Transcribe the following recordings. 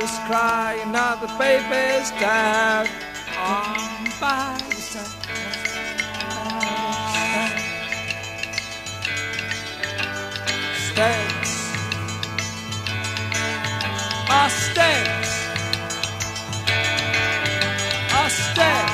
baby's cry, another baby's dead. On by the sun. Mistakes. Mistakes. Mistakes.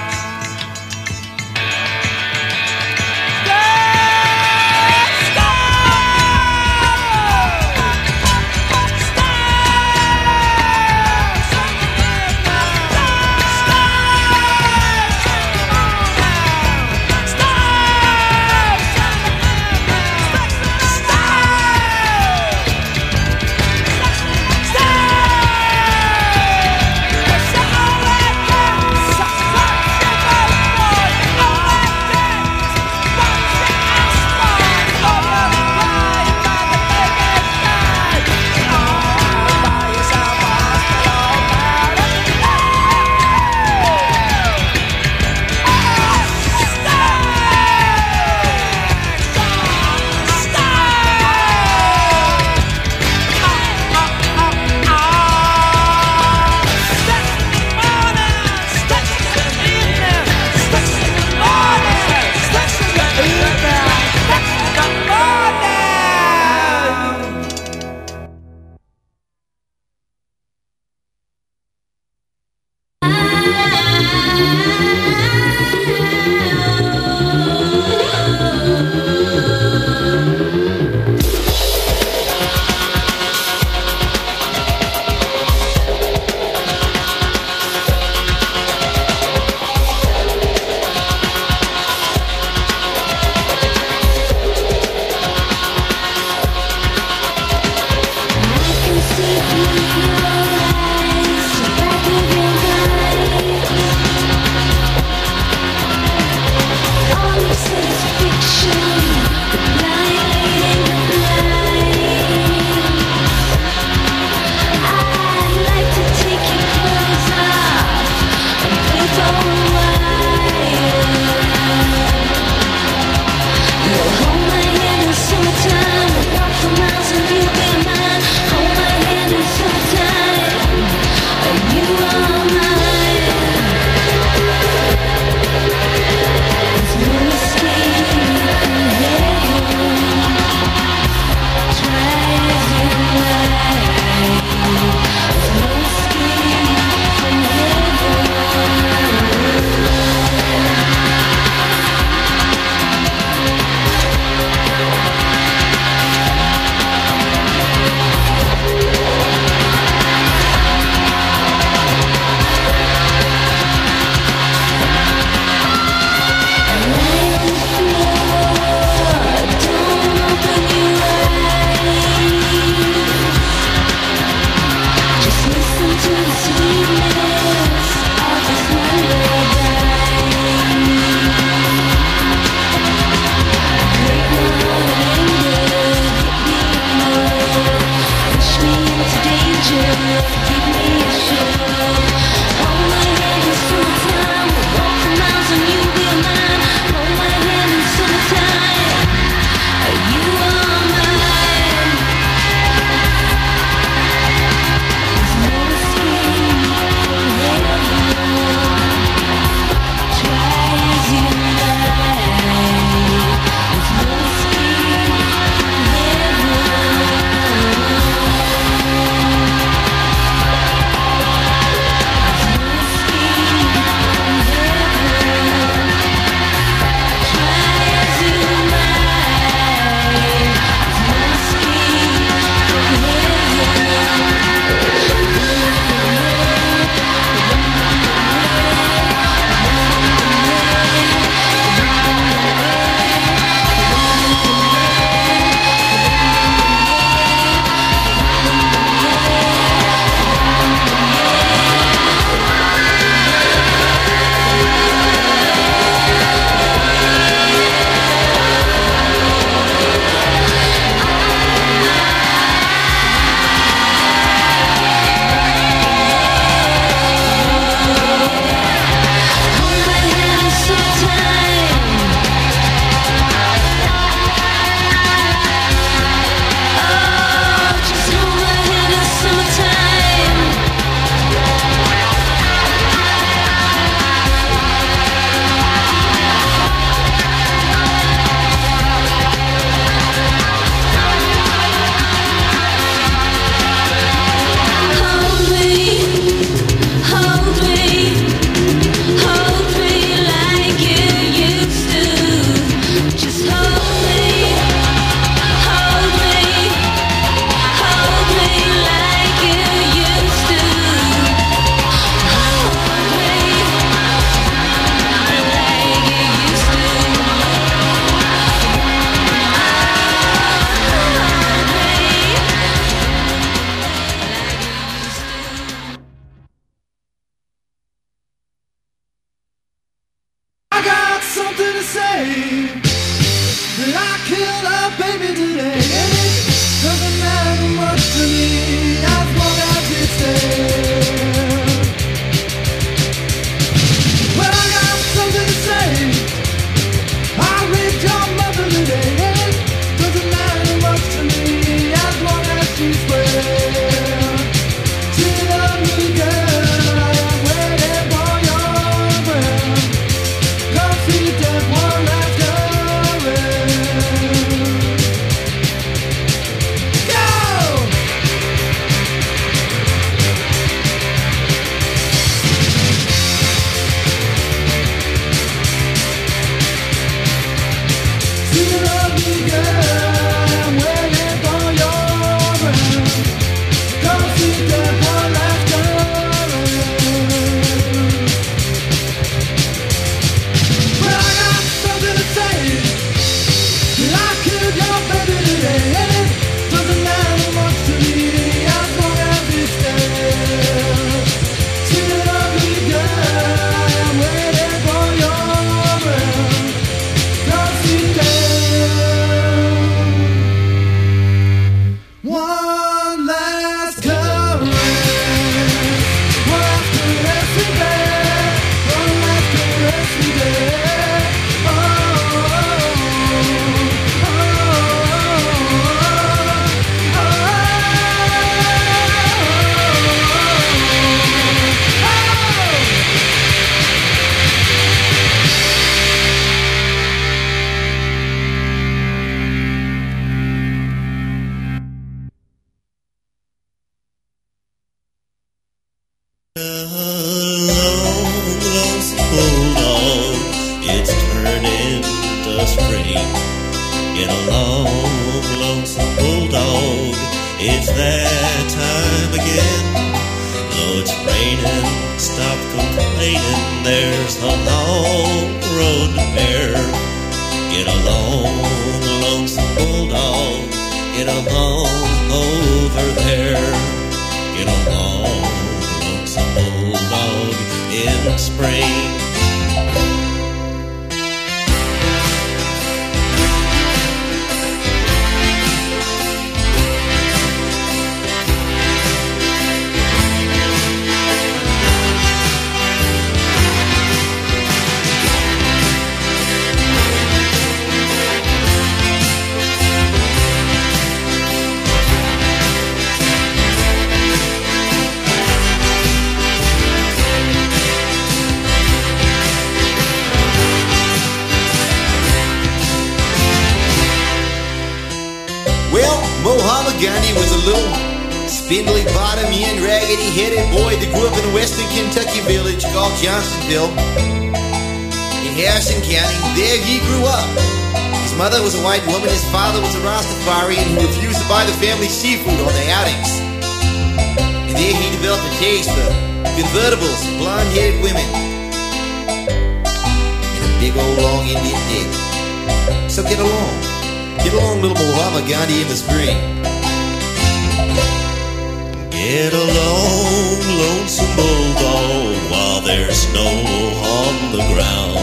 Get spindly bottom end, raggedy headed boy that grew up in a western Kentucky village called Johnsonville in Harrison County. There he grew up. His mother was a white woman, his father was a Rastafarian who refused to buy the family seafood on their outings. And there he developed a taste for convertibles, blonde headed women, and a big old long Indian dick. So get along. Get along, little Muhammad Gandhi in the spring. Get along, lonesome bulldog, while there's snow on the ground.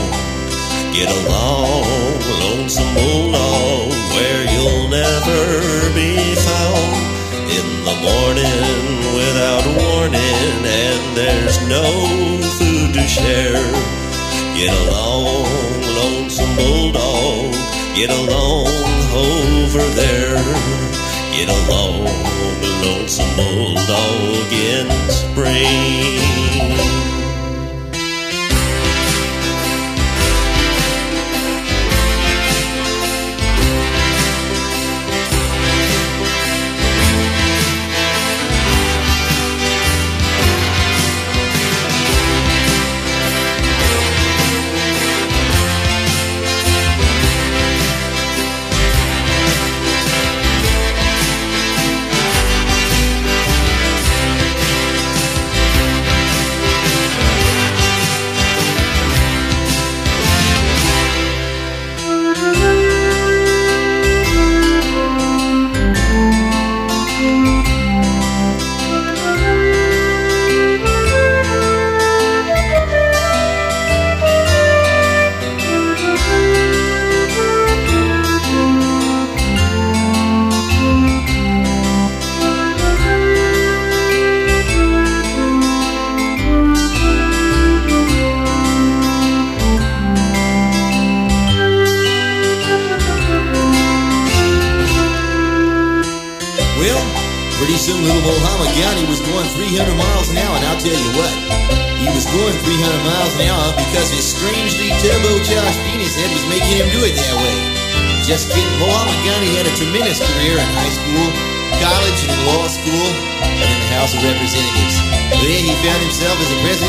Get along, lonesome bulldog, where you'll never be found. In the morning without warning, and there's no food to share. Get along, lonesome bulldog, get along over there. Get along, lonesome bulldog in spring.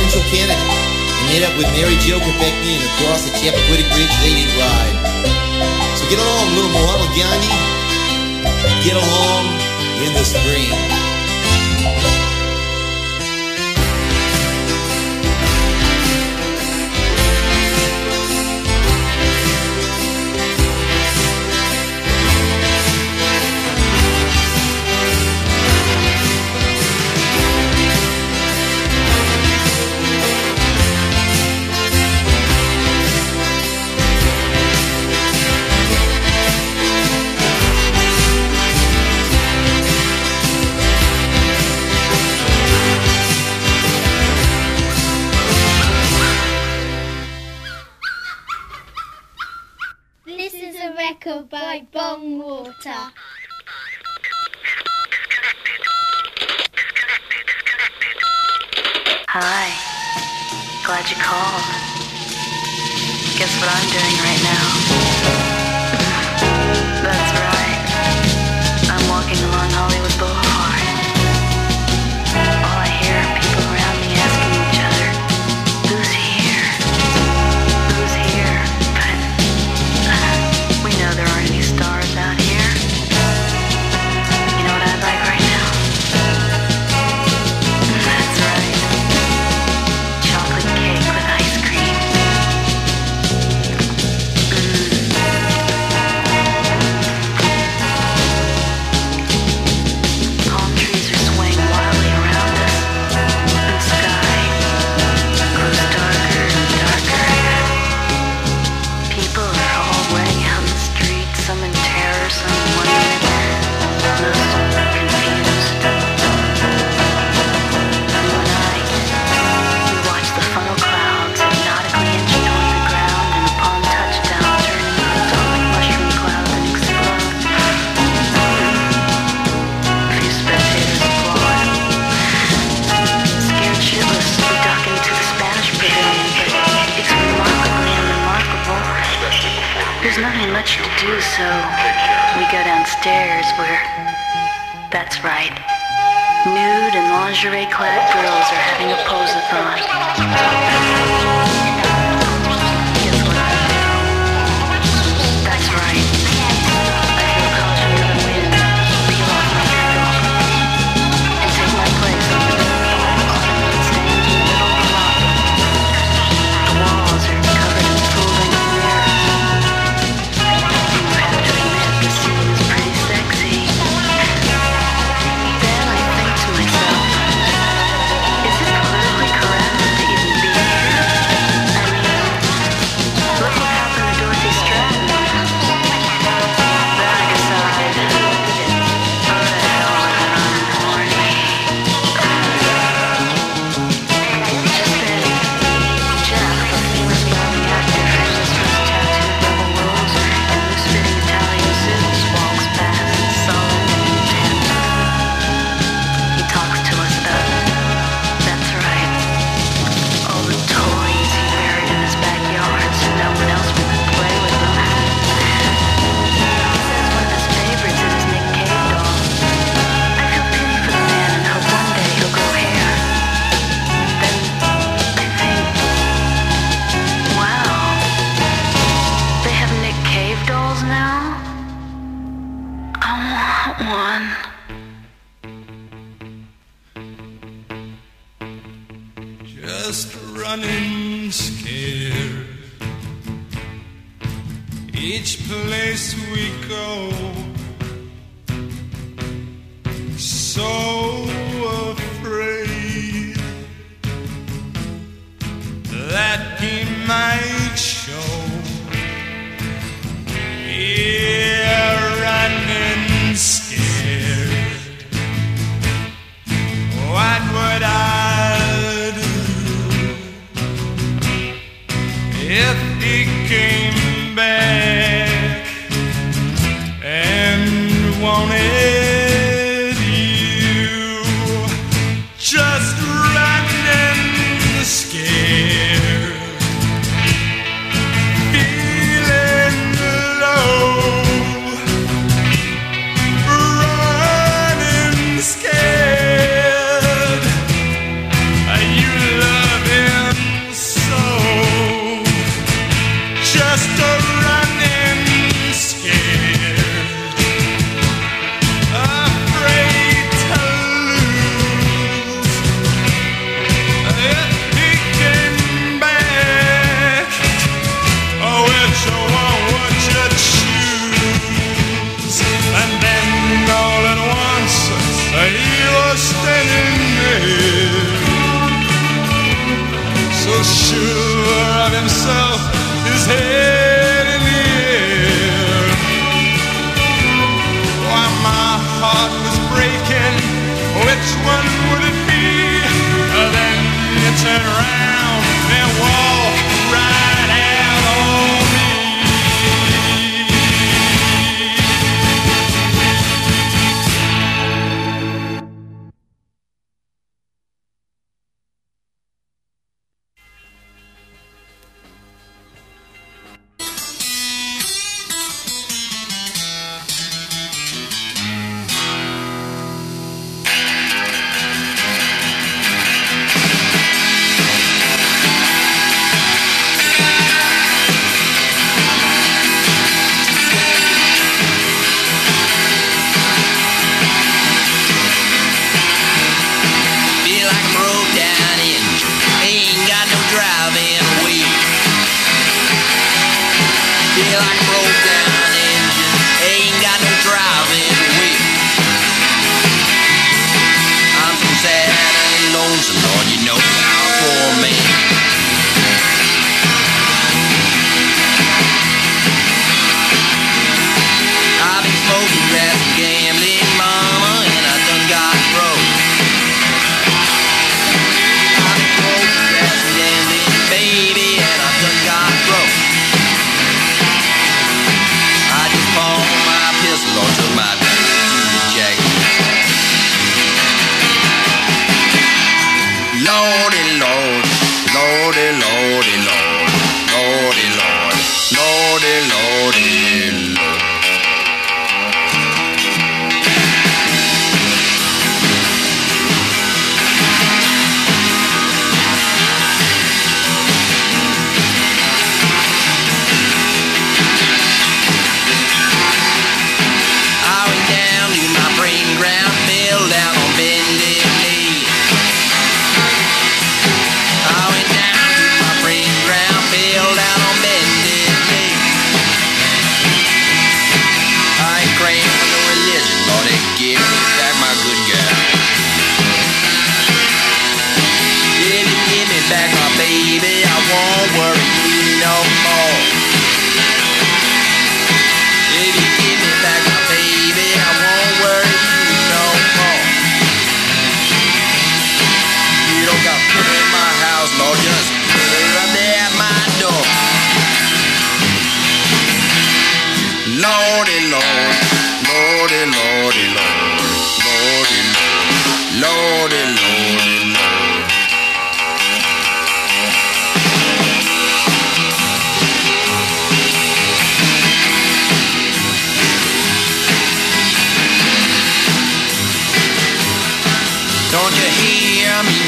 As a presidential candidate and met up with Mary Jo Kopechne, and across the Chappaquiddick Bridge they did ride. So get along, little Muhammad Gandhi. Get along in the spring.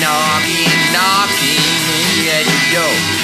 Knocking, knocking at your door?